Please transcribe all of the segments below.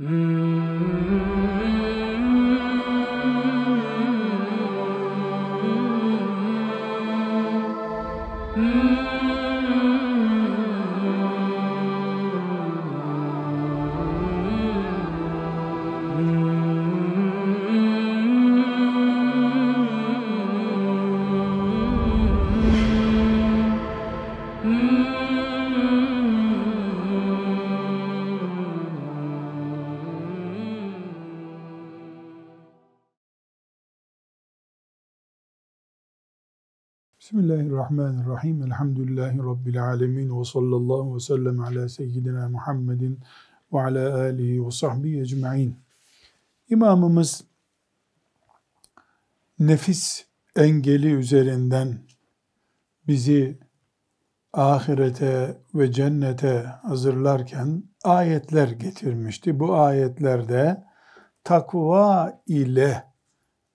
Mm-hmm. Bismillahirrahmanirrahim. Elhamdülillahi Rabbil alemin. Ve sallallahu ve sellem ala seyyidina Muhammedin ve ala alihi ve sahbihi ecma'in. İmamımız nefis engeli üzerinden bizi ahirete ve cennete hazırlarken ayetler getirmişti. Bu ayetlerde takva ile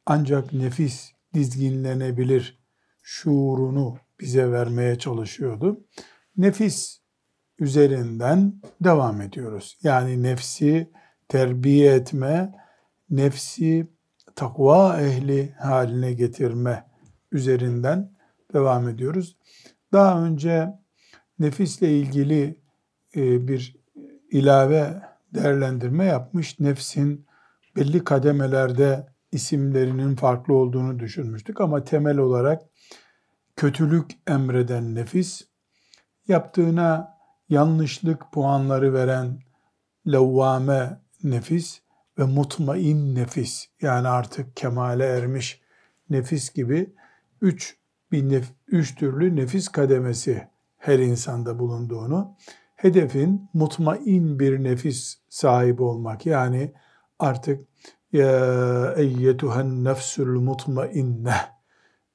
ancak nefis dizginlenebilir şuurunu bize vermeye çalışıyordu. Nefis üzerinden devam ediyoruz. Yani nefsi terbiye etme, nefsi takva ehli haline getirme üzerinden devam ediyoruz. Daha önce nefisle ilgili e, bir ilave değerlendirme yapmış. Nefsin belli kademelerde isimlerinin farklı olduğunu düşünmüştük ama temel olarak kötülük emreden nefis, yaptığına yanlışlık puanları veren levvame nefis ve mutmain nefis yani artık kemale ermiş nefis gibi üç, bir nef, üç türlü nefis kademesi her insanda bulunduğunu, hedefin mutmain bir nefis sahibi olmak yani artık ya eyyetuhen nefsül mutmainne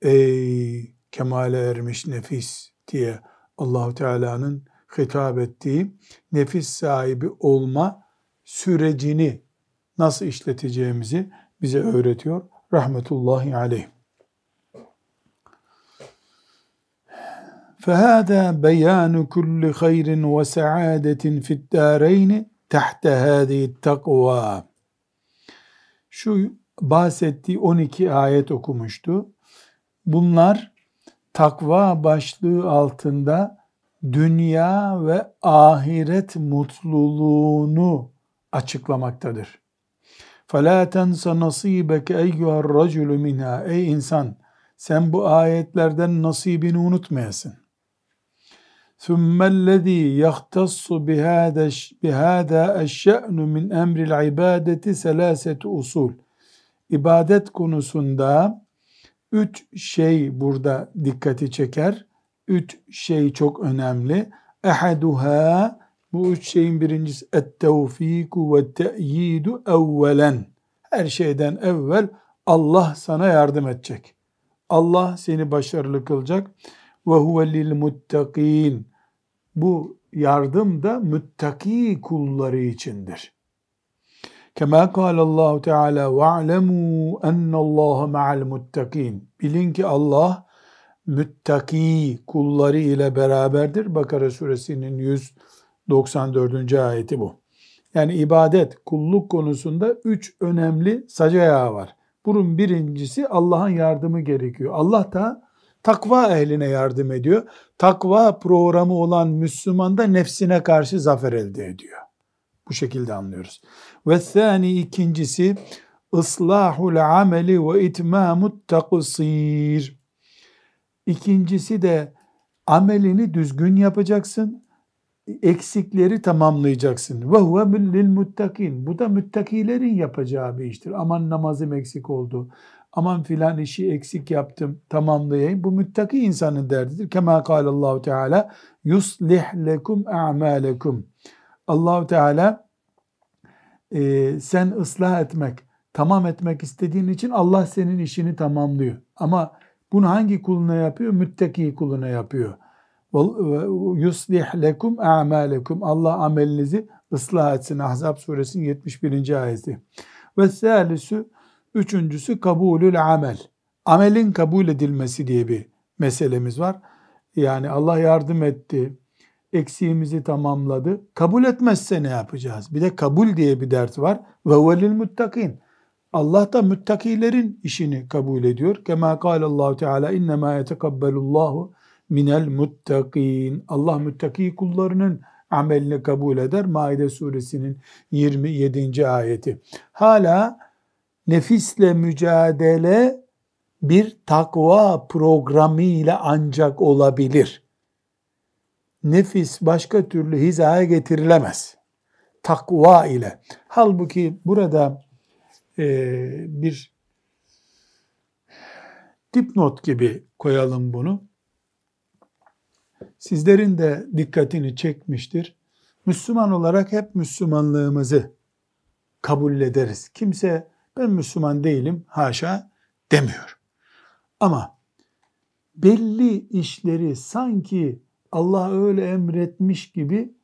ey kemale ermiş nefis diye Allahu Teala'nın hitap ettiği nefis sahibi olma sürecini nasıl işleteceğimizi bize öğretiyor. Rahmetullahi aleyh. فهذا بيان كل خير وسعادة في الدارين تحت هذه التقوى. Şu bahsettiği 12 ayet okumuştu. Bunlar takva başlığı altında dünya ve ahiret mutluluğunu açıklamaktadır. فَلَا تَنْسَ نَصِيبَكَ اَيُّهَا الرَّجُلُ مِنْهَا Ey insan sen bu ayetlerden nasibini unutmayasın. ثُمَّ الَّذ۪ي يَخْتَصُّ بِهَذَا الشَّأْنُ مِنْ اَمْرِ الْعِبَادَةِ سَلَاسَةُ usul. İbadet konusunda Üç şey burada dikkati çeker. Üç şey çok önemli. Ehaduha bu üç şeyin birincisi et-tevfiku ve te'yidu evvelen. Her şeyden evvel Allah sana yardım edecek. Allah seni başarılı kılacak. Ve huve lil muttakin. Bu yardım da müttaki kulları içindir. Kema kâlallahu Teala ve'lemû ennallâhe ma'al muttakin. Bilin ki Allah müttaki kulları ile beraberdir. Bakara suresinin 194. ayeti bu. Yani ibadet, kulluk konusunda üç önemli sac var. Bunun birincisi Allah'ın yardımı gerekiyor. Allah da takva ehline yardım ediyor. Takva programı olan Müslüman da nefsine karşı zafer elde ediyor. Bu şekilde anlıyoruz. Ve thani ikincisi ıslahul ameli ve itmamut taksir. İkincisi de amelini düzgün yapacaksın, eksikleri tamamlayacaksın. Ve huve lil muttakin. Bu da müttakilerin yapacağı bir iştir. Aman namazım eksik oldu. Aman filan işi eksik yaptım, tamamlayayım. Bu müttaki insanın derdidir. Kema kâlallahu teala yuslih lekum a'malekum. Allahu Teala e, sen ıslah etmek, tamam etmek istediğin için Allah senin işini tamamlıyor. Ama bunu hangi kuluna yapıyor? Müttaki kuluna yapıyor. Yuslih lekum a'malekum. Allah amelinizi ıslah etsin. Ahzab suresinin 71. ayeti. Ve salisu üçüncüsü kabulül amel. Amelin kabul edilmesi diye bir meselemiz var. Yani Allah yardım etti, eksiğimizi tamamladı. Kabul etmezse ne yapacağız? Bir de kabul diye bir dert var. Ve velil muttakin. Allah da müttakilerin işini kabul ediyor. Kema kâlallahu teala innemâ yetekabbelullahu minel muttakin. Allah müttaki kullarının amelini kabul eder. Maide suresinin 27. ayeti. Hala nefisle mücadele bir takva programı ile ancak olabilir. Nefis başka türlü hizaya getirilemez. Takva ile. Halbuki burada e, bir dipnot gibi koyalım bunu. Sizlerin de dikkatini çekmiştir. Müslüman olarak hep Müslümanlığımızı kabul ederiz. Kimse ben Müslüman değilim haşa demiyor. Ama belli işleri sanki Allah öyle emretmiş gibi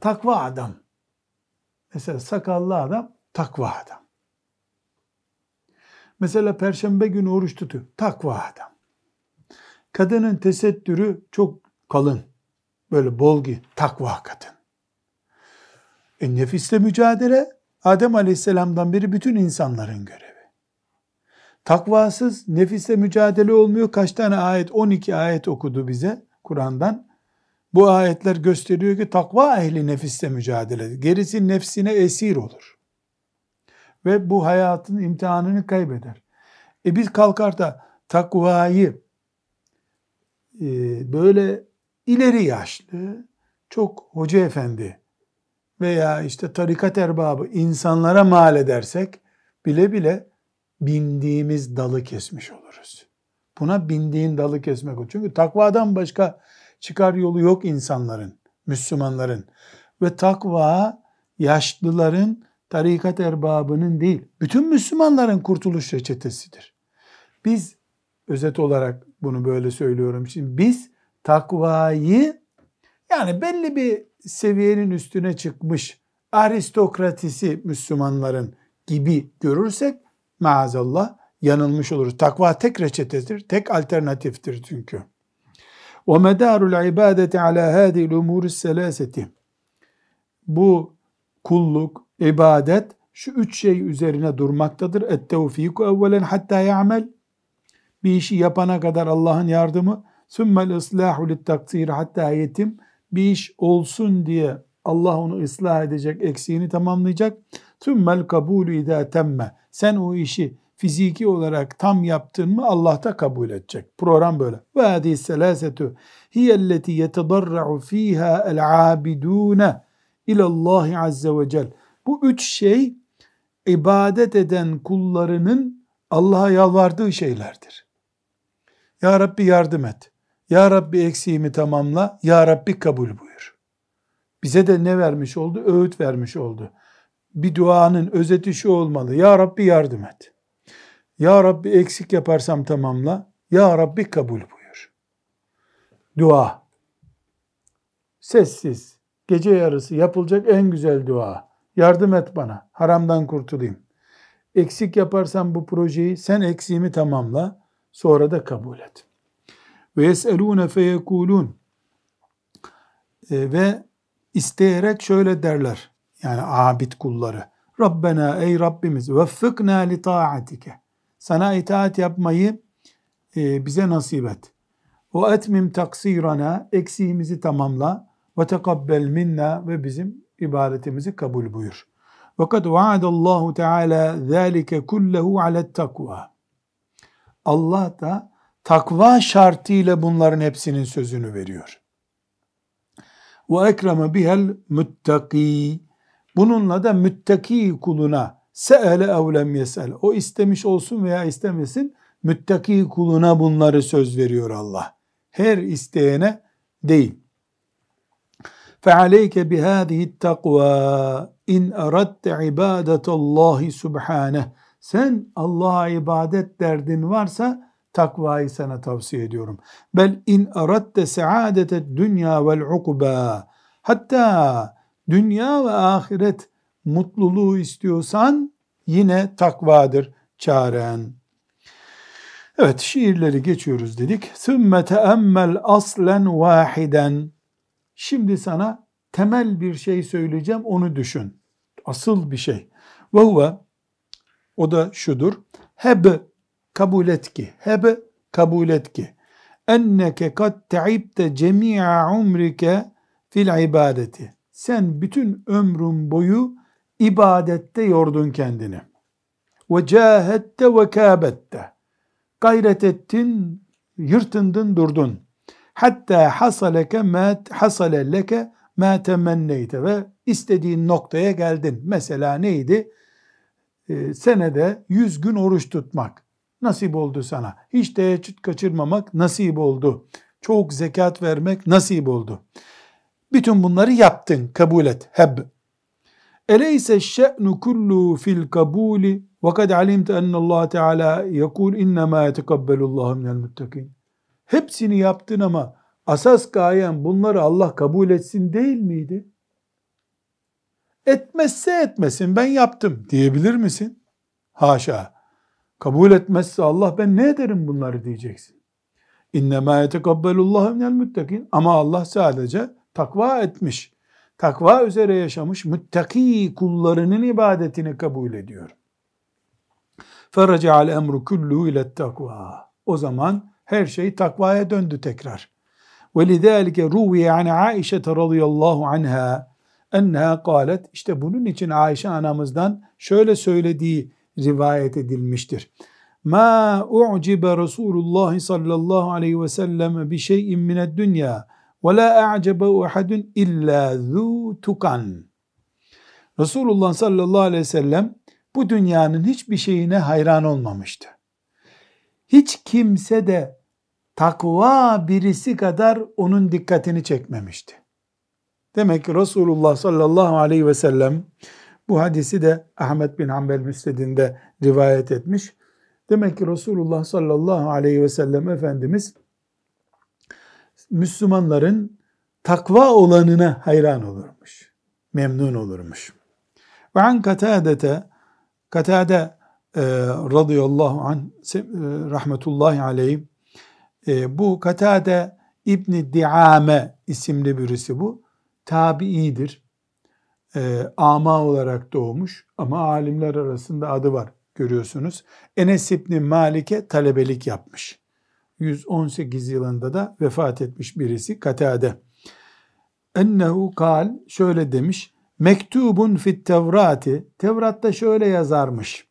takva adam. Mesela sakallı adam takva adam. Mesela perşembe günü oruç tutuyor. Takva adam. Kadının tesettürü çok kalın. Böyle bol gi takva kadın. E nefisle mücadele Adem Aleyhisselam'dan beri bütün insanların görevi. Takvasız nefisle mücadele olmuyor. Kaç tane ayet? 12 ayet okudu bize Kur'an'dan. Bu ayetler gösteriyor ki takva ehli nefisle mücadele. Gerisi nefsine esir olur. Ve bu hayatın imtihanını kaybeder. E biz kalkar da takvayı e, böyle ileri yaşlı, çok hoca efendi veya işte tarikat erbabı insanlara mal edersek bile bile bindiğimiz dalı kesmiş oluruz. Buna bindiğin dalı kesmek olur. Çünkü takvadan başka çıkar yolu yok insanların, Müslümanların. Ve takva yaşlıların, tarikat erbabının değil, bütün Müslümanların kurtuluş reçetesidir. Biz, özet olarak bunu böyle söylüyorum. Şimdi biz takvayı, yani belli bir seviyenin üstüne çıkmış aristokratisi Müslümanların gibi görürsek, maazallah yanılmış oluruz. Takva tek reçetedir, tek alternatiftir çünkü. وَمَدَارُ الْعِبَادَةِ عَلَى هَذِي الْاُمُورِ السَّلَاسَةِ Bu kulluk, ibadet şu üç şey üzerine durmaktadır. اَتْتَوْف۪يكُ evvelen hatta ya'mel bir işi yapana kadar Allah'ın yardımı sümmel ıslahu littaksir hatta yetim bir iş olsun diye Allah onu ıslah edecek, eksiğini tamamlayacak. Sümmel kabulü idâ temme. Sen o işi fiziki olarak tam yaptın mı Allah da kabul edecek. Program böyle. Ve hadi selasetu hiyelleti yetedarra'u fiha el-abidune ilallahi azze ve cel. Bu üç şey ibadet eden kullarının Allah'a yalvardığı şeylerdir. Ya Rabbi yardım et. Ya Rabbi eksiğimi tamamla. Ya Rabbi kabul buyur. Bize de ne vermiş oldu? Öğüt vermiş oldu. Bir duanın özeti şu olmalı. Ya Rabbi yardım et. Ya Rabbi eksik yaparsam tamamla. Ya Rabbi kabul buyur. Dua. Sessiz. Gece yarısı yapılacak en güzel dua. Yardım et bana. Haramdan kurtulayım. Eksik yaparsam bu projeyi sen eksiğimi tamamla. Sonra da kabul et. Ve yeselûne feyekulûn. E, ve isteyerek şöyle derler. Yani abid kulları. Rabbena ey Rabbimiz veffıkna li taatike. Sana itaat yapmayı e, bize nasip et. Ve etmim taksirana eksiğimizi tamamla ve tekabbel minna ve bizim ibadetimizi kabul buyur. Ve kad vaadallahu teala zâlike kullehu alet takva. Allah da takva şartıyla bunların hepsinin sözünü veriyor. Ve ekreme bihel muttaki. Bununla da müttaki kuluna se'ele evlem yesel. O istemiş olsun veya istemesin müttaki kuluna bunları söz veriyor Allah. Her isteyene değil. فَعَلَيْكَ بِهَذِهِ التَّقْوَى اِنْ اَرَدْتَ عِبَادَةَ اللّٰهِ سُبْحَانَهِ Sen Allah'a ibadet derdin varsa takvayı sana tavsiye ediyorum. Bel in aratte saadete dünya vel ukba. Hatta dünya ve ahiret mutluluğu istiyorsan yine takvadır çaren. Evet şiirleri geçiyoruz dedik. Sümme teemmel aslen vahiden. Şimdi sana temel bir şey söyleyeceğim onu düşün. Asıl bir şey. Ve o da şudur. Heb kabul et ki. Heb kabul et ki. Enneke kad te'ibte cemi'a umrike fil ibadeti. Sen bütün ömrün boyu ibadette yordun kendini. Ve cahette ve kâbette. Gayret ettin, yırtındın, durdun. Hatta hasaleke ma hasale leke ma temenneyte ve istediğin noktaya geldin. Mesela neydi? Ee, senede 100 gün oruç tutmak nasip oldu sana. Hiç teheccüd kaçırmamak nasip oldu. Çok zekat vermek nasip oldu. Bütün bunları yaptın, kabul et. Heb. Eleyse şe'nu kullu fil kabuli ve kad alimte ennallahu teala yekul innema yetekabbalullahu minel muttakin. Hepsini yaptın ama asas gayen bunları Allah kabul etsin değil miydi? Etmezse etmesin ben yaptım diyebilir misin? Haşa. Kabul etmezse Allah ben ne ederim bunları diyeceksin. İnnemâ yetekabbalullahu minel muttakin. Ama Allah sadece takva etmiş, takva üzere yaşamış müttaki kullarının ibadetini kabul ediyor. فَرَجَعَ الْاَمْرُ كُلُّهُ ile takva. O zaman her şey takvaya döndü tekrar. وَلِذَٰلِكَ رُوِيَ عَنْ عَائِشَةَ رَضِيَ اللّٰهُ عَنْهَا enneha kalet işte bunun için Ayşe anamızdan şöyle söylediği rivayet edilmiştir. Ma u'cibe Resulullah sallallahu aleyhi ve sellem bi şeyin mined dünya ve la a'cebe ahadun illa zu tukan. Resulullah sallallahu aleyhi ve sellem bu dünyanın hiçbir şeyine hayran olmamıştı. Hiç kimse de takva birisi kadar onun dikkatini çekmemişti. Demek ki Resulullah sallallahu aleyhi ve sellem bu hadisi de Ahmet bin Hanbel Müsted'inde rivayet etmiş. Demek ki Resulullah sallallahu aleyhi ve sellem Efendimiz Müslümanların takva olanına hayran olurmuş. Memnun olurmuş. Ve an katadete Katade e, radıyallahu anh e, rahmetullahi aleyh e, bu Katade İbni Diame isimli birisi bu. Tabi'idir. E, ama olarak doğmuş ama alimler arasında adı var görüyorsunuz. Enes İbni Malik'e talebelik yapmış. 118 yılında da vefat etmiş birisi Katade. Ennehu kal şöyle demiş. Mektubun fit Tevrati. Tevrat'ta şöyle yazarmış.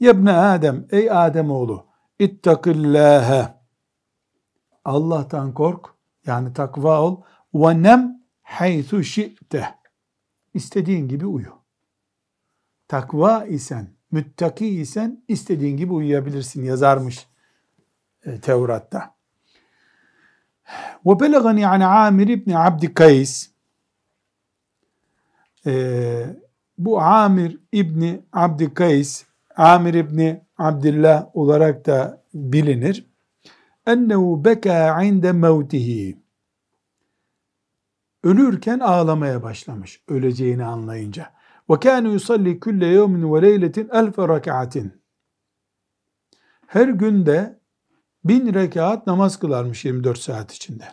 Yebne Adem, ey Adem oğlu, ittakillâhe. Allah'tan kork, yani takva ol. Ve nem haythu şi'te. İstediğin gibi uyu. Takva isen, müttaki isen istediğin gibi uyuyabilirsin yazarmış e, Tevrat'ta. Belagani an Amir ibn Abd Kays e, bu Amir İbni Abd Kays Amir İbni Abdullah olarak da bilinir. Ennehu beka inde mevtihi ölürken ağlamaya başlamış öleceğini anlayınca. Yusalli külle yevmin ve leyletin elfe rekaatin. Her günde bin rekat namaz kılarmış 24 saat içinde.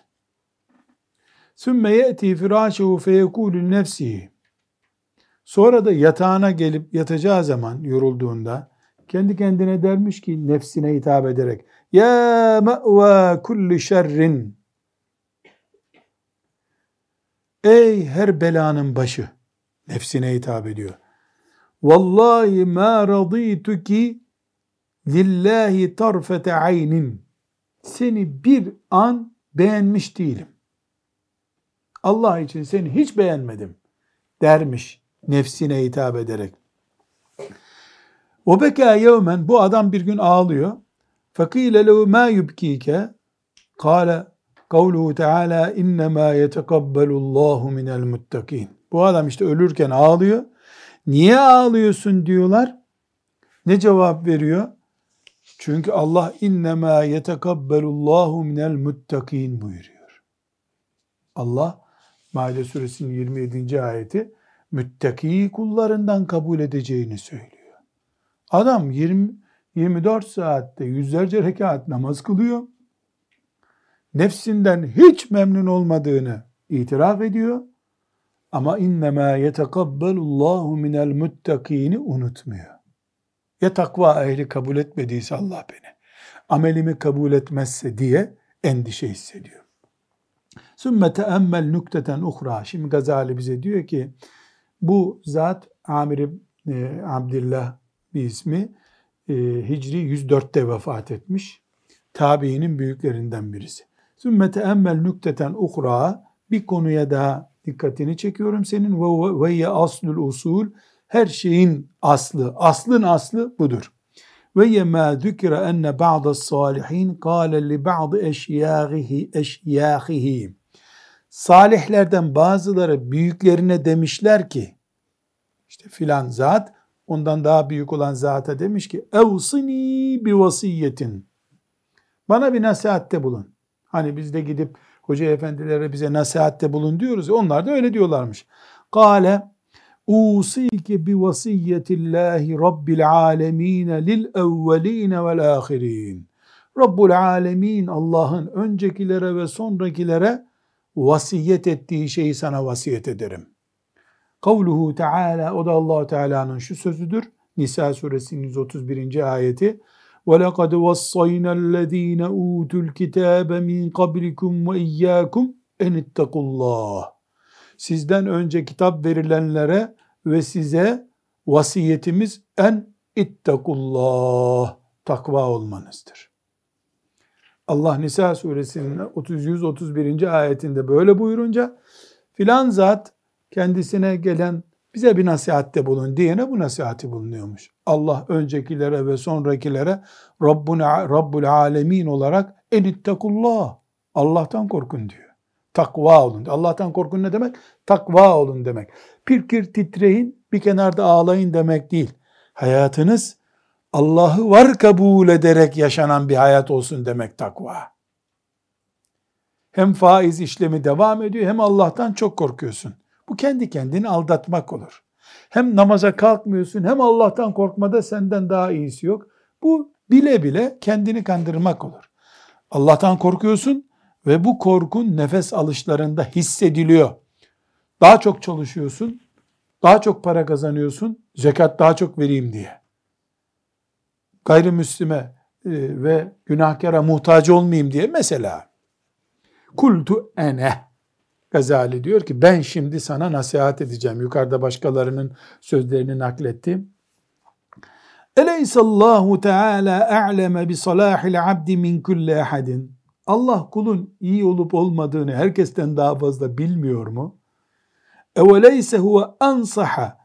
Sümme ye'ti firâşehu feyekûlü nefsihi. Sonra da yatağına gelip yatacağı zaman yorulduğunda kendi kendine dermiş ki nefsine hitap ederek Ya me've kulli şerrin Ey her belanın başı nefsine hitap ediyor. Vallahi ma radituki lillahi tarfete aynin. Seni bir an beğenmiş değilim. Allah için seni hiç beğenmedim dermiş nefsine hitap ederek. Beka yevmen bu adam bir gün ağlıyor. Fakile lehu ma yubkike kâle kavluhu teala innemâ yetekabbalullahu minel muttakin. Bu adam işte ölürken ağlıyor. Niye ağlıyorsun diyorlar. Ne cevap veriyor? Çünkü Allah innemâ yetekabbalullahu minel muttakin buyuruyor. Allah Maide suresinin 27. ayeti müttaki kullarından kabul edeceğini söylüyor. Adam 20, 24 saatte yüzlerce rekat namaz kılıyor. Nefsinden hiç memnun olmadığını itiraf ediyor. Ama innema yetekabbalullahu minel muttakini unutmuyor. Ya takva ehli kabul etmediyse Allah beni, amelimi kabul etmezse diye endişe hissediyor. Sümme teemmel nükteten uhra. Şimdi Gazali bize diyor ki bu zat Amir e, Abdillah bir ismi e, Hicri 104'te vefat etmiş. Tabiinin büyüklerinden birisi. Sümme teemmel nükteten uhra bir konuya daha dikkatini çekiyorum senin ve ve aslul usul her şeyin aslı, aslın aslı budur. Ve yema zükre enne ba'da salihin kâle li ba'd eşyâhihi eşyâhihi. Salihlerden bazıları büyüklerine demişler ki, işte filan zat, ondan daha büyük olan zata demiş ki, evsini bi vasiyetin. Bana bir nasihatte bulun. Hani biz de gidip hoca efendilere bize nasihatte bulun diyoruz. Onlar da öyle diyorlarmış. Kale usike bi vasiyetillahi rabbil alemin lil evvelin vel ahirin. Rabbul alemin Allah'ın öncekilere ve sonrakilere vasiyet ettiği şeyi sana vasiyet ederim. Kavluhu Teala o da Allah Teala'nın şu sözüdür. Nisa suresinin 131. ayeti. وَلَقَدْ وَصَّيْنَا الَّذ۪ينَ اُوتُوا الْكِتَابَ مِنْ قَبْلِكُمْ وَاِيَّاكُمْ اَنِ اتَّقُوا اللّٰهِ Sizden önce kitap verilenlere ve size vasiyetimiz en ittakullah takva olmanızdır. Allah Nisa suresinin 131. ayetinde böyle buyurunca filan zat kendisine gelen bize bir nasihatte bulun diyene bu nasihati bulunuyormuş. Allah öncekilere ve sonrakilere Rabbuna, Rabbul Alemin olarak enittekullah Allah'tan korkun diyor. Takva olun. Allah'tan korkun ne demek? Takva olun demek. Pirkir titreyin, bir kenarda ağlayın demek değil. Hayatınız Allah'ı var kabul ederek yaşanan bir hayat olsun demek takva. Hem faiz işlemi devam ediyor hem Allah'tan çok korkuyorsun. Bu kendi kendini aldatmak olur. Hem namaza kalkmıyorsun hem Allah'tan korkmada senden daha iyisi yok. Bu bile bile kendini kandırmak olur. Allah'tan korkuyorsun ve bu korkun nefes alışlarında hissediliyor. Daha çok çalışıyorsun, daha çok para kazanıyorsun, zekat daha çok vereyim diye gayrimüslime e, ve günahkara muhtaç olmayayım diye mesela kultu ene Gazali diyor ki ben şimdi sana nasihat edeceğim. Yukarıda başkalarının sözlerini naklettim. Eleysallahu Teala a'leme bi salahil abdi min kulli ahadin. Allah kulun iyi olup olmadığını herkesten daha fazla bilmiyor mu? Eveleyse huve ansaha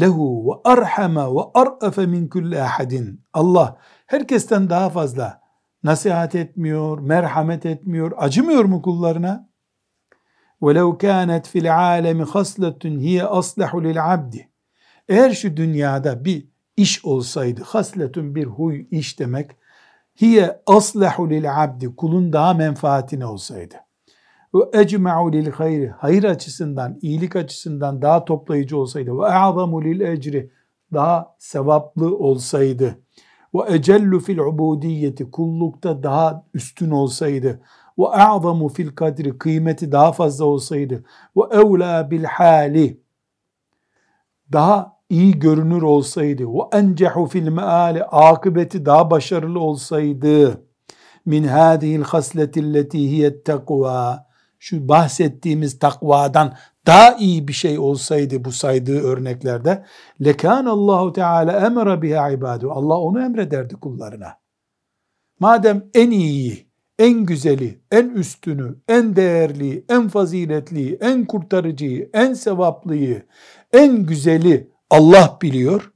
lehu ve arhama ve ar'afe min kulli ahadin. Allah herkesten daha fazla nasihat etmiyor, merhamet etmiyor, acımıyor mu kullarına? وَلَوْ كَانَتْ فِي الْعَالَمِ خَصْلَةٌ هِيَ أَصْلَحُ لِلْعَبْدِ Eğer şu dünyada bir iş olsaydı, hasletun bir huy, iş demek, hiye aslahu lil abdi, kulun daha menfaatine olsaydı ve ecma'u lil hayri hayır açısından, iyilik açısından daha toplayıcı olsaydı ve a'zamu lil ecri daha sevaplı olsaydı ve ecellu fil ubudiyeti kullukta daha üstün olsaydı ve a'zamu fil kadri kıymeti daha fazla olsaydı ve evla bil hali daha iyi görünür olsaydı ve encehu fil meali akıbeti daha başarılı olsaydı min hadihil hasleti lleti hiye takva şu bahsettiğimiz takvadan daha iyi bir şey olsaydı bu saydığı örneklerde lekan Allahu Teala emre biha ibadu. Allah onu emrederdi kullarına. Madem en iyiyi, en güzeli, en üstünü, en değerli, en faziletliyi, en kurtarıcıyı, en sevaplıyı, en güzeli Allah biliyor.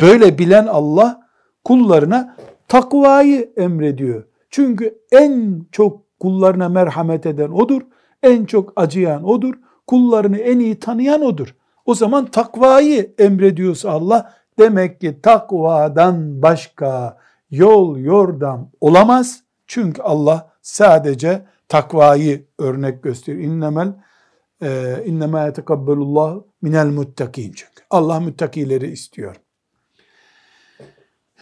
Böyle bilen Allah kullarına takvayı emrediyor. Çünkü en çok Kullarına merhamet eden odur. En çok acıyan odur. Kullarını en iyi tanıyan odur. O zaman takvayı emrediyorsa Allah demek ki takvadan başka yol yordam olamaz. Çünkü Allah sadece takvayı örnek gösteriyor. İnnemel e, innema yetekabbalullah minel muttakin çünkü. Allah muttakileri istiyor.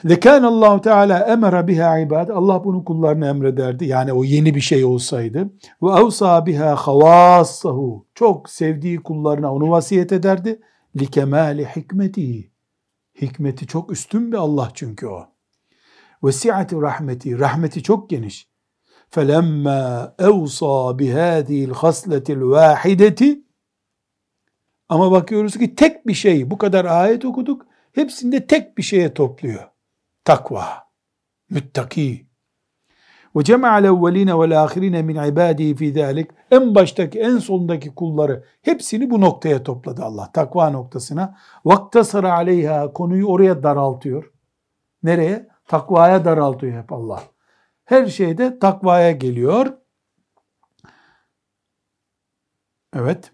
Lekâne Allahu Teala emere biha ibad. Allah bunu kullarına emrederdi. Yani o yeni bir şey olsaydı. Ve evsa biha havassahu. Çok sevdiği kullarına onu vasiyet ederdi. Li kemali hikmetihi. Hikmeti çok üstün bir Allah çünkü o. Ve si'ati rahmeti. Rahmeti çok geniş. فَلَمَّا اَوْصَى بِهَذِهِ الْخَصْلَةِ الْوَاحِدَةِ Ama bakıyoruz ki tek bir şey, bu kadar ayet okuduk, hepsinde tek bir şeye topluyor. Takva, müttaki. Ve cema'al evveline vel ahirine min ibadihi fi zalik. En baştaki, en sondaki kulları hepsini bu noktaya topladı Allah. Takva noktasına. Vaktasara aleyha konuyu oraya daraltıyor. Nereye? Takvaya daraltıyor hep Allah. Her şeyde takvaya geliyor. Evet.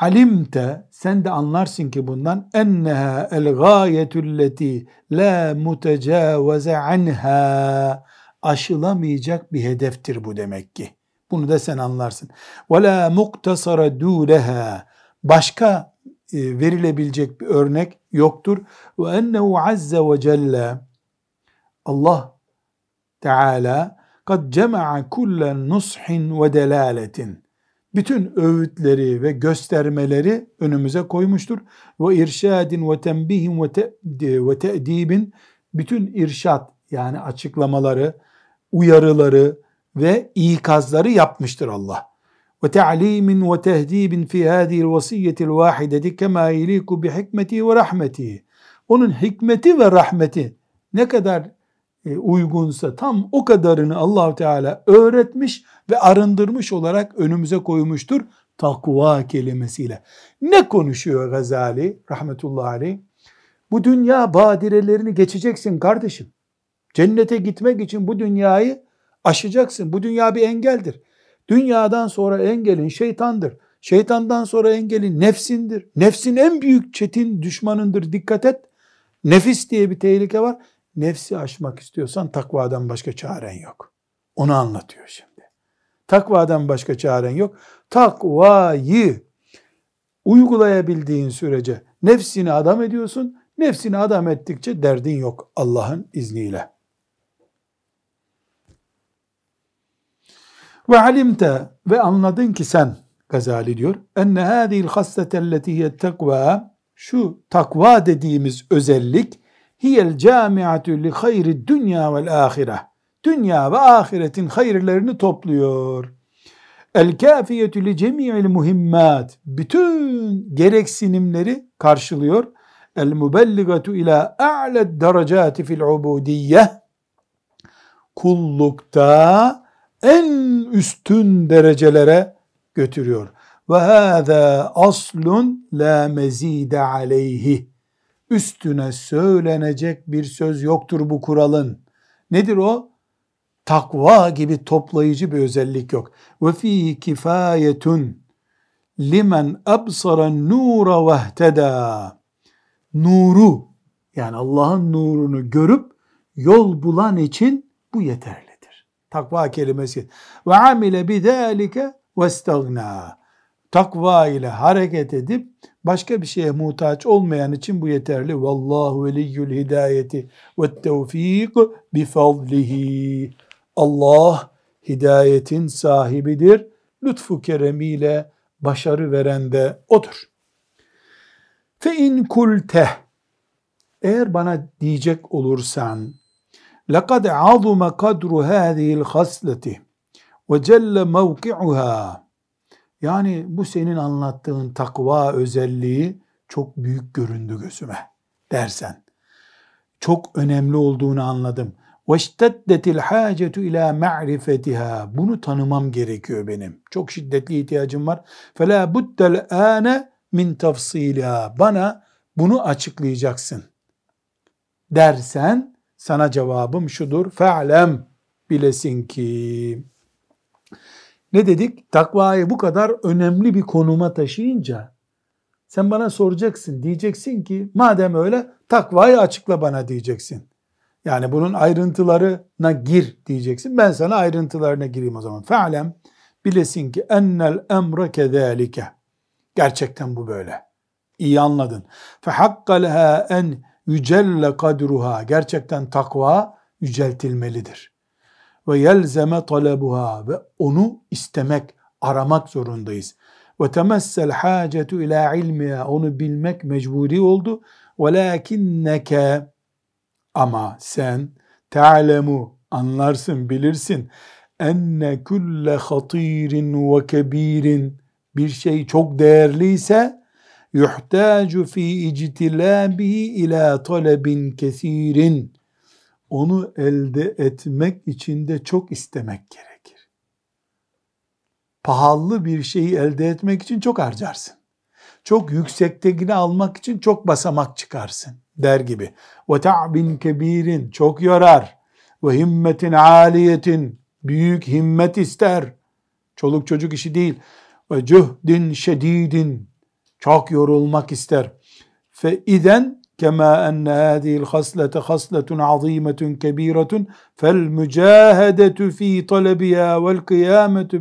Alimte sen de anlarsın ki bundan enneha el gayetulleti la mutecaveze anha aşılamayacak bir hedeftir bu demek ki. Bunu da sen anlarsın. Ve la muktasara duleha başka e, verilebilecek bir örnek yoktur. Ve ennehu azze ve celle Allah Teala kad cema'a kulle nushin ve delaletin bütün öğütleri ve göstermeleri önümüze koymuştur. Ve irşadin ve tembihin ve, te, ve te'dibin bütün irşat yani açıklamaları, uyarıları ve ikazları yapmıştır Allah. Ve ta'limin ve tehdibin fi hadihi vasiyetil vahideti kema iliku bi hikmeti ve rahmeti. Onun hikmeti ve rahmeti ne kadar uygunsa tam o kadarını allah Teala öğretmiş ve arındırmış olarak önümüze koymuştur takva kelimesiyle. Ne konuşuyor Gazali rahmetullahi aleyh? Bu dünya badirelerini geçeceksin kardeşim. Cennete gitmek için bu dünyayı aşacaksın. Bu dünya bir engeldir. Dünyadan sonra engelin şeytandır. Şeytandan sonra engelin nefsindir. Nefsin en büyük çetin düşmanındır. Dikkat et. Nefis diye bir tehlike var. Nefsi aşmak istiyorsan takvadan başka çaren yok. Onu anlatıyor şimdi. Takvadan başka çaren yok. Takvayı uygulayabildiğin sürece nefsini adam ediyorsun. Nefsini adam ettikçe derdin yok Allah'ın izniyle. Ve alimte ve anladın ki sen Gazali diyor. Enne hâzîl hasletelleti takva şu takva dediğimiz özellik hiyel camiatü li hayri dünya vel ahire. Dünya ve ahiretin hayırlarını topluyor. El kafiyetü li cemi'il muhimmat. Bütün gereksinimleri karşılıyor. El mubelligatu ila a'led derecati fil ubudiyye. Kullukta en üstün derecelere götürüyor. Ve hâzâ aslun la mezide aleyhi üstüne söylenecek bir söz yoktur bu kuralın. Nedir o? Takva gibi toplayıcı bir özellik yok. Ve fi kifayetun limen absara nura vehteda. Nuru yani Allah'ın nurunu görüp yol bulan için bu yeterlidir. Takva kelimesi. Ve amile bidalike ve takva ile hareket edip başka bir şeye muhtaç olmayan için bu yeterli. Vallahu veliyyül hidayeti ve tevfik bi fadlihi. Allah hidayetin sahibidir. Lütfu keremiyle başarı veren de odur. Fe in kulte eğer bana diyecek olursan لَقَدْ عَظُمَ قَدْرُ هَذِهِ الْخَسْلَةِ وَجَلَّ مَوْقِعُهَا yani bu senin anlattığın takva özelliği çok büyük göründü gözüme dersen. Çok önemli olduğunu anladım. وَاشْتَدَّتِ الْحَاجَةُ ila مَعْرِفَتِهَا Bunu tanımam gerekiyor benim. Çok şiddetli ihtiyacım var. فَلَا بُدَّ الْآنَ min tafsiliha. Bana bunu açıklayacaksın. Dersen sana cevabım şudur. Fe'lem bilesin ki ne dedik? Takvayı bu kadar önemli bir konuma taşıyınca sen bana soracaksın. Diyeceksin ki madem öyle takvayı açıkla bana diyeceksin. Yani bunun ayrıntılarına gir diyeceksin. Ben sana ayrıntılarına gireyim o zaman. Fe'lem bilesin ki ennel emre kezalike. Gerçekten bu böyle. İyi anladın. Fehakka leha en yücelle kadruha. Gerçekten takva yüceltilmelidir. Ve yelzeme talebuha ve onu istemek, aramak zorundayız. Ve temessel hacetu ila ilmiha. Onu bilmek mecburi oldu. Velakinneke ama sen ta'lemu anlarsın, bilirsin. Enne kulle hatirin ve kebirin bir şey çok değerliyse yuhtacu fi ictilabihi ila talebin kesirin onu elde etmek için de çok istemek gerekir. Pahalı bir şeyi elde etmek için çok harcarsın. Çok yüksektekini almak için çok basamak çıkarsın der gibi. Ve ta'bin kebirin çok yorar. Ve himmetin aliyetin büyük himmet ister. Çoluk çocuk işi değil. Ve cühdin şedidin çok yorulmak ister. Fe iden kema enne hadihi'l haslete hasletun azimetun kebiretun fel mücahedetu fi talebiha vel kıyametu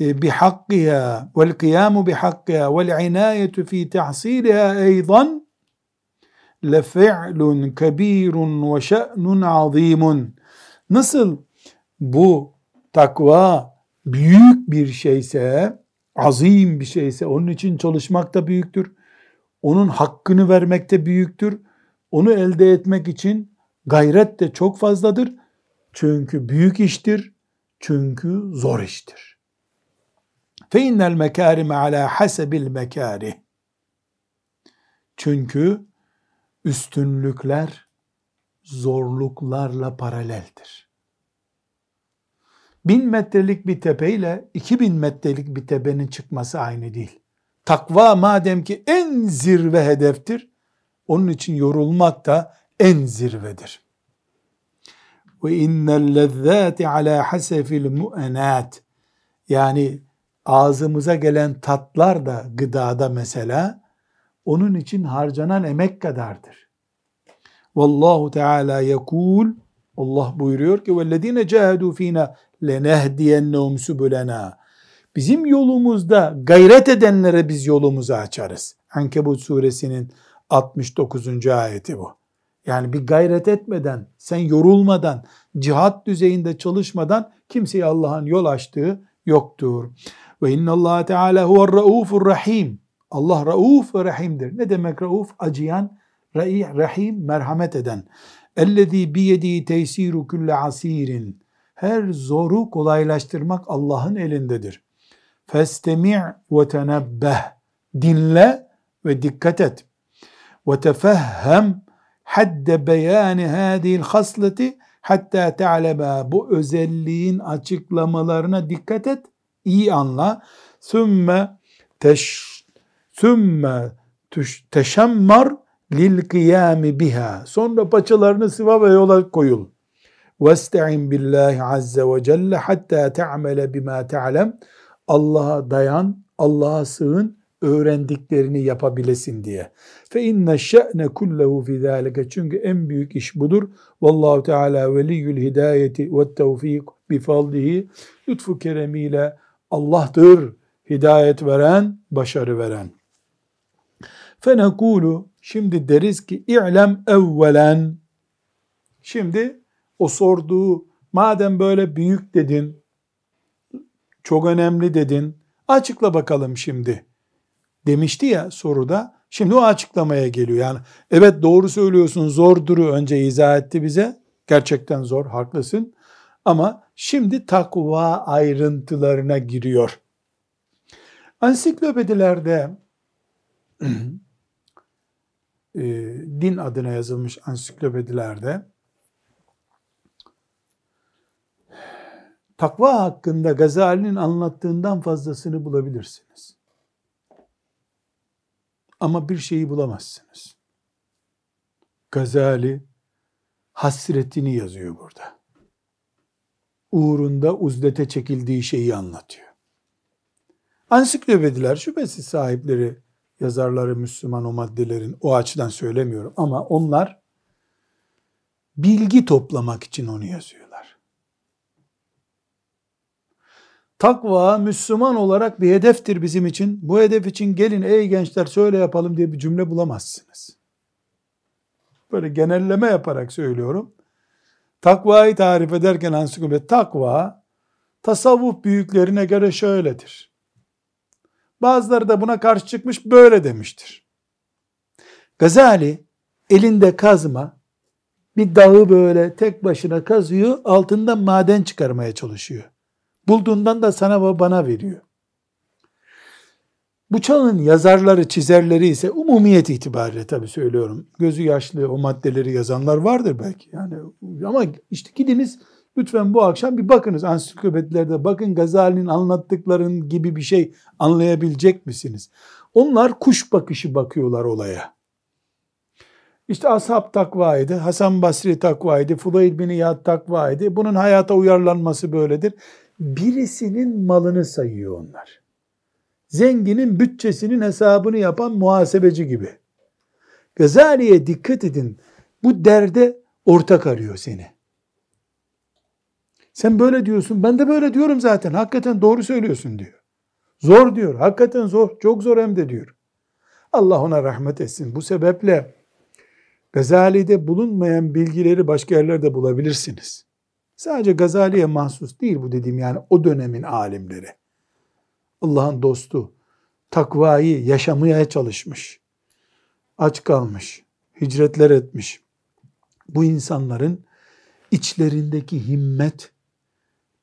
بحقها والقيام بحقها والعناية في تحصيلها أيضا لفعل كبير وشأن عظيم Nasıl bu takva büyük bir şeyse, azim bir şeyse onun için çalışmak da büyüktür. Onun hakkını vermek de büyüktür. Onu elde etmek için gayret de çok fazladır. Çünkü büyük iştir. Çünkü zor iştir. İnnel mekarime ala hasebil mekarih. Çünkü üstünlükler zorluklarla paraleldir. Bin metrelik bir tepe ile iki bin metrelik bir tepenin çıkması aynı değil. Takva madem ki en zirve hedeftir, onun için yorulmak da en zirvedir. Ve innel lezzati ala hasefil mu'enat yani ağzımıza gelen tatlar da gıdada mesela onun için harcanan emek kadardır. Vallahu Teala yekul Allah buyuruyor ki vellezine cahadu fina lenehdiyennehum subulena. Bizim yolumuzda gayret edenlere biz yolumuzu açarız. Ankebut suresinin 69. ayeti bu. Yani bir gayret etmeden, sen yorulmadan, cihat düzeyinde çalışmadan kimseye Allah'ın yol açtığı yoktur. Ve inna Allah Teala huver raufur rahim. Allah rauf ve rahimdir. Ne demek rauf? Acıyan, rahim, merhamet eden. Ellezî biyedî teysiru külle asirin. Her zoru kolaylaştırmak Allah'ın elindedir. Ve tenebbeh. Dinle ve dikkat et. Ve tefehhem hadde beyani hâdîl hasleti hatta te'aleba bu özelliğin açıklamalarına dikkat et, iyi anla. Sümme teş sümme teşemmar lil kıyami biha. Sonra paçalarını sıva ve yola koyul. Vesta'in billahi azze ve celle hatta te'amele bima te'alem. Allah'a dayan, Allah'a sığın, öğrendiklerini yapabilesin diye. Fe inne şe'ne kullehu fi zalike. Çünkü en büyük iş budur. Vallahu Teala veliyyül hidayeti ve tevfik bi fadlihi. Lütfu keremiyle Allah'tır hidayet veren, başarı veren. Fenekulu şimdi deriz ki i'lem evvelen şimdi o sorduğu madem böyle büyük dedin çok önemli dedin. Açıkla bakalım şimdi. Demişti ya soruda. Şimdi o açıklamaya geliyor. Yani evet doğru söylüyorsun. Zordur önce izah etti bize. Gerçekten zor haklısın. Ama şimdi takva ayrıntılarına giriyor. Ansiklopedilerde e, din adına yazılmış ansiklopedilerde takva hakkında Gazali'nin anlattığından fazlasını bulabilirsiniz. Ama bir şeyi bulamazsınız. Gazali hasretini yazıyor burada. Uğrunda uzlete çekildiği şeyi anlatıyor. Ansiklopediler şüphesiz sahipleri yazarları Müslüman o maddelerin o açıdan söylemiyorum ama onlar bilgi toplamak için onu yazıyorlar. Takva Müslüman olarak bir hedeftir bizim için. Bu hedef için gelin ey gençler şöyle yapalım diye bir cümle bulamazsınız. böyle genelleme yaparak söylüyorum. Takvayı tarif ederken ansiklopedi takva tasavvuf büyüklerine göre şöyledir. Bazıları da buna karşı çıkmış böyle demiştir. Gazali elinde kazma bir dağı böyle tek başına kazıyor altından maden çıkarmaya çalışıyor. Bulduğundan da sana ve bana veriyor. Bu çağın yazarları, çizerleri ise umumiyet itibariyle tabii söylüyorum. Gözü yaşlı o maddeleri yazanlar vardır belki. Yani ama işte gidiniz lütfen bu akşam bir bakınız ansiklopedilerde bakın Gazali'nin anlattıkların gibi bir şey anlayabilecek misiniz? Onlar kuş bakışı bakıyorlar olaya. İşte ashab takvaydı, Hasan Basri takvaydı, Fudayl bin İyad takvaydı. Bunun hayata uyarlanması böyledir. Birisinin malını sayıyor onlar. Zenginin bütçesinin hesabını yapan muhasebeci gibi. Gazali'ye dikkat edin. Bu derde ortak arıyor seni. Sen böyle diyorsun. Ben de böyle diyorum zaten. Hakikaten doğru söylüyorsun diyor. Zor diyor. Hakikaten zor. Çok zor hem de diyor. Allah ona rahmet etsin. Bu sebeple Gazali'de bulunmayan bilgileri başka yerlerde bulabilirsiniz. Sadece Gazali'ye mahsus değil bu dediğim yani o dönemin alimleri. Allah'ın dostu, takvayı yaşamaya çalışmış, aç kalmış, hicretler etmiş. Bu insanların içlerindeki himmet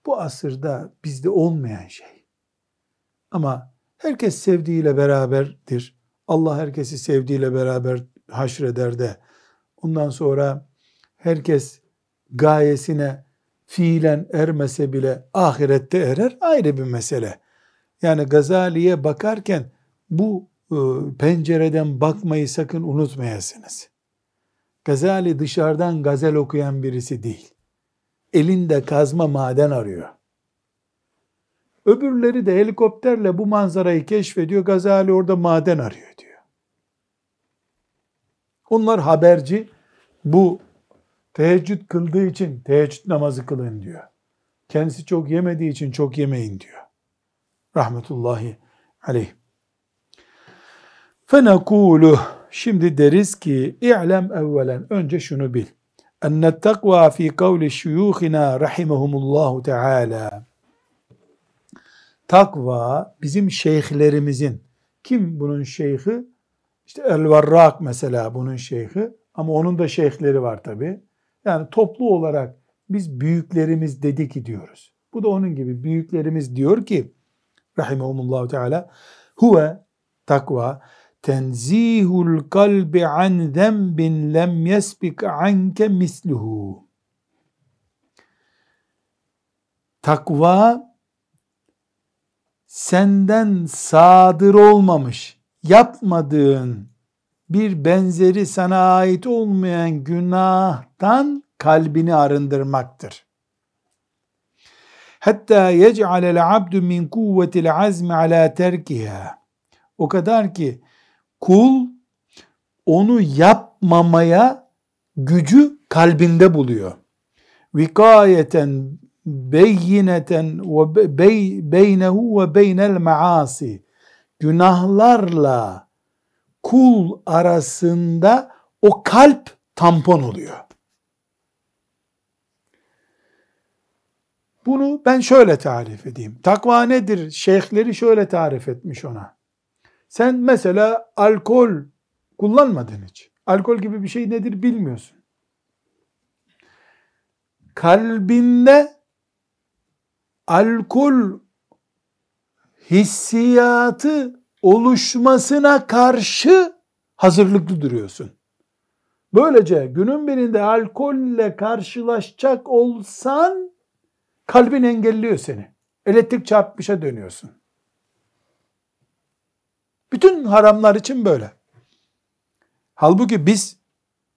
bu asırda bizde olmayan şey. Ama herkes sevdiğiyle beraberdir. Allah herkesi sevdiğiyle beraber haşreder de ondan sonra herkes gayesine fiilen ermese bile ahirette erer ayrı bir mesele. Yani Gazali'ye bakarken bu e, pencereden bakmayı sakın unutmayasınız. Gazali dışarıdan gazel okuyan birisi değil. Elinde kazma maden arıyor. Öbürleri de helikopterle bu manzarayı keşfediyor. Gazali orada maden arıyor diyor. Onlar haberci. Bu teheccüd kıldığı için teheccüd namazı kılın diyor. Kendisi çok yemediği için çok yemeyin diyor. Rahmetullahi aleyh. Fenekulu şimdi deriz ki i'lem evvelen önce şunu bil. Enne takva fi kavli şuyuhina rahimehumullahu teala. Takva bizim şeyhlerimizin kim bunun şeyhi? İşte El Varrak mesela bunun şeyhi ama onun da şeyhleri var tabi. Yani toplu olarak biz büyüklerimiz dedik diyoruz. Bu da onun gibi. Büyüklerimiz diyor ki rahimehumullahu teala huve takva tenzihul kalbi an zenbin lem yesbik anke misluhu. Takva senden sadır olmamış. Yapmadığın bir benzeri sana ait olmayan günahtan kalbini arındırmaktır. Hatta yec'alel abdu min kuvvetil azmi ala terkiha. O kadar ki kul onu yapmamaya gücü kalbinde buluyor. Vikayeten beyineten ve beynehu ve beynel maasi. Günahlarla kul arasında o kalp tampon oluyor. Bunu ben şöyle tarif edeyim. Takva nedir? Şeyhleri şöyle tarif etmiş ona. Sen mesela alkol kullanmadın hiç. Alkol gibi bir şey nedir bilmiyorsun. Kalbinde alkol hissiyatı oluşmasına karşı hazırlıklı duruyorsun. Böylece günün birinde alkolle karşılaşacak olsan kalbin engelliyor seni. Elektrik çarpmışa dönüyorsun. Bütün haramlar için böyle. Halbuki biz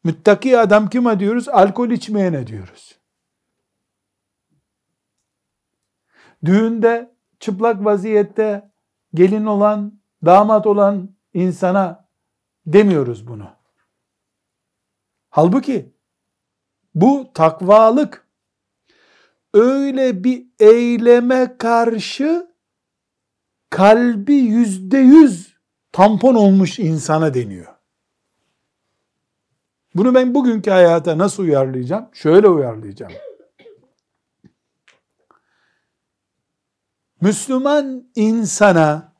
müttaki adam kime diyoruz? Alkol içmeyene diyoruz. Düğünde çıplak vaziyette gelin olan damat olan insana demiyoruz bunu. Halbuki bu takvalık öyle bir eyleme karşı kalbi yüzde yüz tampon olmuş insana deniyor. Bunu ben bugünkü hayata nasıl uyarlayacağım? Şöyle uyarlayacağım. Müslüman insana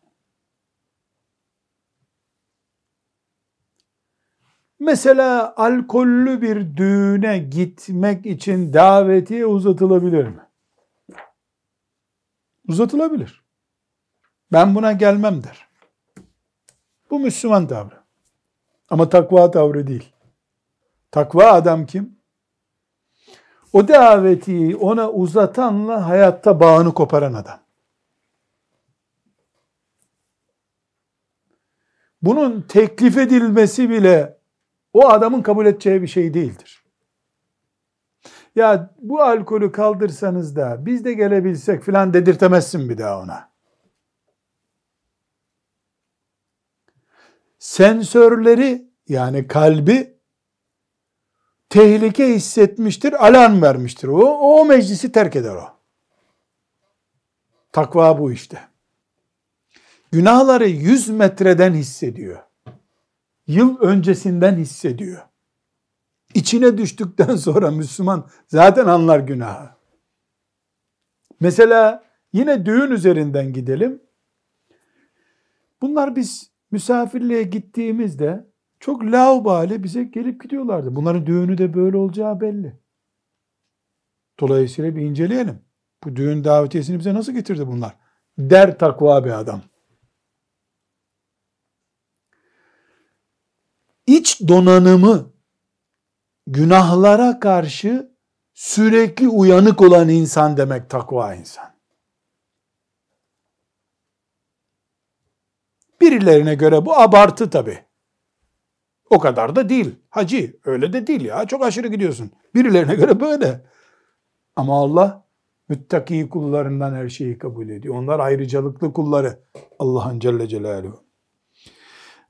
mesela alkollü bir düğüne gitmek için davetiye uzatılabilir mi? Uzatılabilir. Ben buna gelmem der. Bu Müslüman tavrı. Ama takva tavrı değil. Takva adam kim? O daveti ona uzatanla hayatta bağını koparan adam. Bunun teklif edilmesi bile o adamın kabul edeceği bir şey değildir. Ya bu alkolü kaldırsanız da biz de gelebilsek filan dedirtemezsin bir daha ona. Sensörleri yani kalbi tehlike hissetmiştir, alarm vermiştir. O, o meclisi terk eder o. Takva bu işte. Günahları 100 metreden hissediyor. Yıl öncesinden hissediyor. İçine düştükten sonra Müslüman zaten anlar günahı. Mesela yine düğün üzerinden gidelim. Bunlar biz misafirliğe gittiğimizde çok laubali bize gelip gidiyorlardı. Bunların düğünü de böyle olacağı belli. Dolayısıyla bir inceleyelim. Bu düğün davetiyesini bize nasıl getirdi bunlar? Der takva bir adam. İç donanımı günahlara karşı sürekli uyanık olan insan demek takva insan. Birilerine göre bu abartı tabi. O kadar da değil. Hacı öyle de değil ya. Çok aşırı gidiyorsun. Birilerine göre böyle. Ama Allah müttaki kullarından her şeyi kabul ediyor. Onlar ayrıcalıklı kulları. Allah'ın Celle Celaluhu.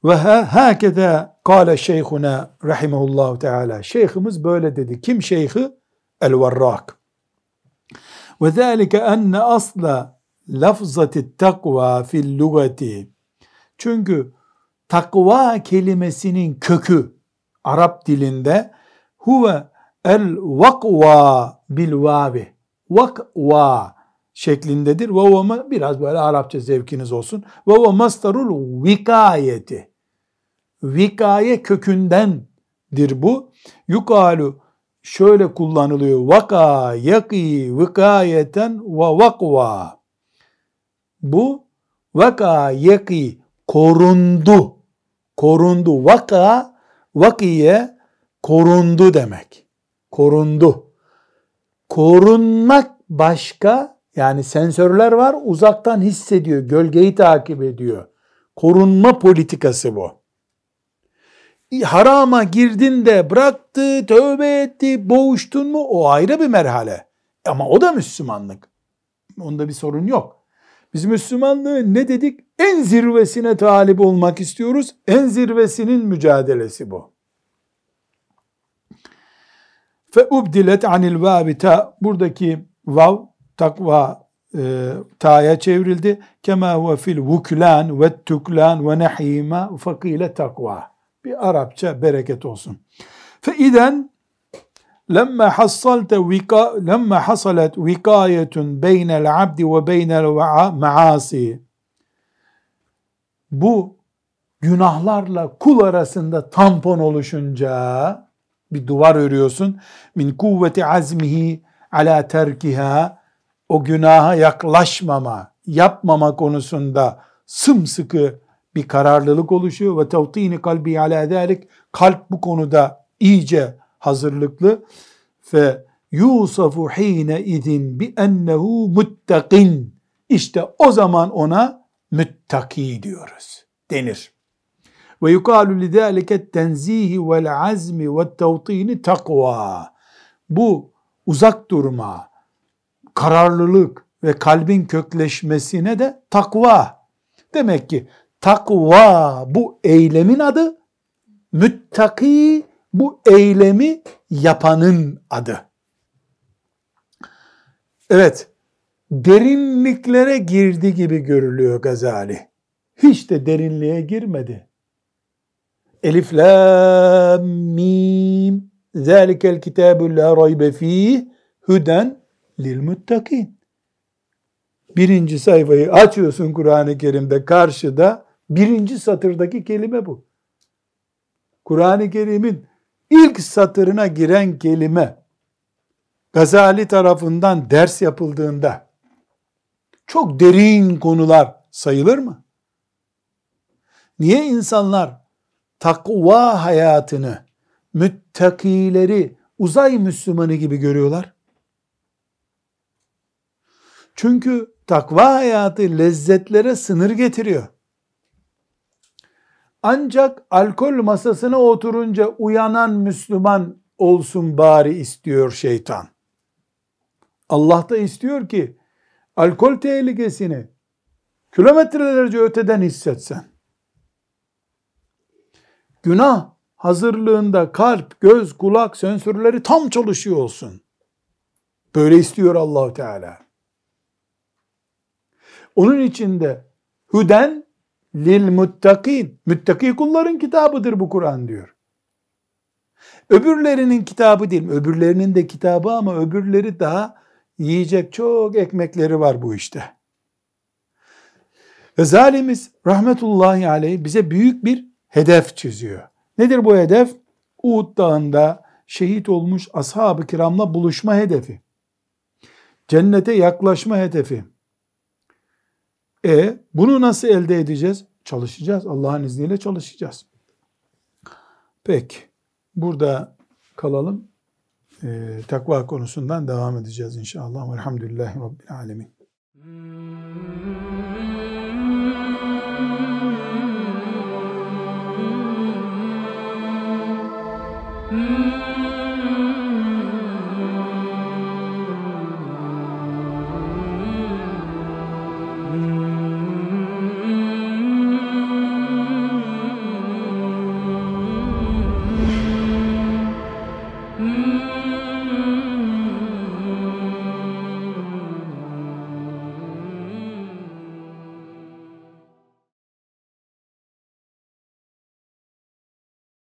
Ve hakeza kâle şeyhuna rahimehullahu teala. Şeyhimiz böyle dedi. Kim şeyhi? El-Varrak. Ve zâlike enne asla lafzati takva fil lugati. Çünkü takva kelimesinin kökü Arap dilinde huve el vakva bil vavi. Vakva şeklindedir. O biraz böyle Arapça zevkiniz olsun. O mastarul vikayeti. Vikaye kökündendir bu. Yukalu şöyle kullanılıyor. Vaka yaki vikayeten ve vakva. Bu vaka yaki korundu. Korundu. Vaka vakiye korundu demek. Korundu. Korunmak başka yani sensörler var uzaktan hissediyor, gölgeyi takip ediyor. Korunma politikası bu. Harama girdin de bıraktı, tövbe etti, boğuştun mu o ayrı bir merhale. Ama o da Müslümanlık. Onda bir sorun yok. Biz Müslümanlığı ne dedik? En zirvesine talip olmak istiyoruz. En zirvesinin mücadelesi bu. Fe ubdilet anil vavi ta buradaki vav takva e, taya çevrildi. Kema huve fil vuklan ve tuklan ve nehima fakile takva. Bir Arapça bereket olsun. Fe iden lemma hassalte vika lemma hasalet vikayetun beynel abdi ve beynel maasi. Bu günahlarla kul arasında tampon oluşunca bir duvar örüyorsun. Min kuvveti azmihi ala terkiha o günaha yaklaşmama, yapmama konusunda sımsıkı bir kararlılık oluşuyor ve tevtini kalbi ala zalik kalp bu konuda iyice hazırlıklı ve yusafu hine izin bi ennehu muttakin işte o zaman ona müttaki diyoruz denir. Ve yukalu lidâlike tenzihi vel azmi ve tevtini takva. Bu uzak durma, kararlılık ve kalbin kökleşmesine de takva. Demek ki takva bu eylemin adı, müttaki bu eylemi yapanın adı. Evet, derinliklere girdi gibi görülüyor Gazali. Hiç de derinliğe girmedi. Elif lam mim zalikel kitabu la raybe fih huden lil muttakin. Birinci sayfayı açıyorsun Kur'an-ı Kerim'de karşıda birinci satırdaki kelime bu. Kur'an-ı Kerim'in ilk satırına giren kelime Gazali tarafından ders yapıldığında çok derin konular sayılır mı? Niye insanlar takva hayatını, müttakileri uzay Müslümanı gibi görüyorlar? Çünkü takva hayatı lezzetlere sınır getiriyor. Ancak alkol masasına oturunca uyanan Müslüman olsun bari istiyor şeytan. Allah da istiyor ki alkol tehlikesini kilometrelerce öteden hissetsen. Günah hazırlığında kalp, göz, kulak sensörleri tam çalışıyor olsun. Böyle istiyor Allahu Teala. Onun içinde hüden lil muttakin. Müttaki kulların kitabıdır bu Kur'an diyor. Öbürlerinin kitabı değil. Öbürlerinin de kitabı ama öbürleri daha yiyecek çok ekmekleri var bu işte. Gazalimiz rahmetullahi aleyh bize büyük bir hedef çiziyor. Nedir bu hedef? Uhud dağında şehit olmuş ashab-ı kiramla buluşma hedefi. Cennete yaklaşma hedefi. E bunu nasıl elde edeceğiz? Çalışacağız. Allah'ın izniyle çalışacağız. Peki. Burada kalalım. Ee, takva konusundan devam edeceğiz inşallah. Velhamdülillahi Rabbil Alemin. Mm-hmm.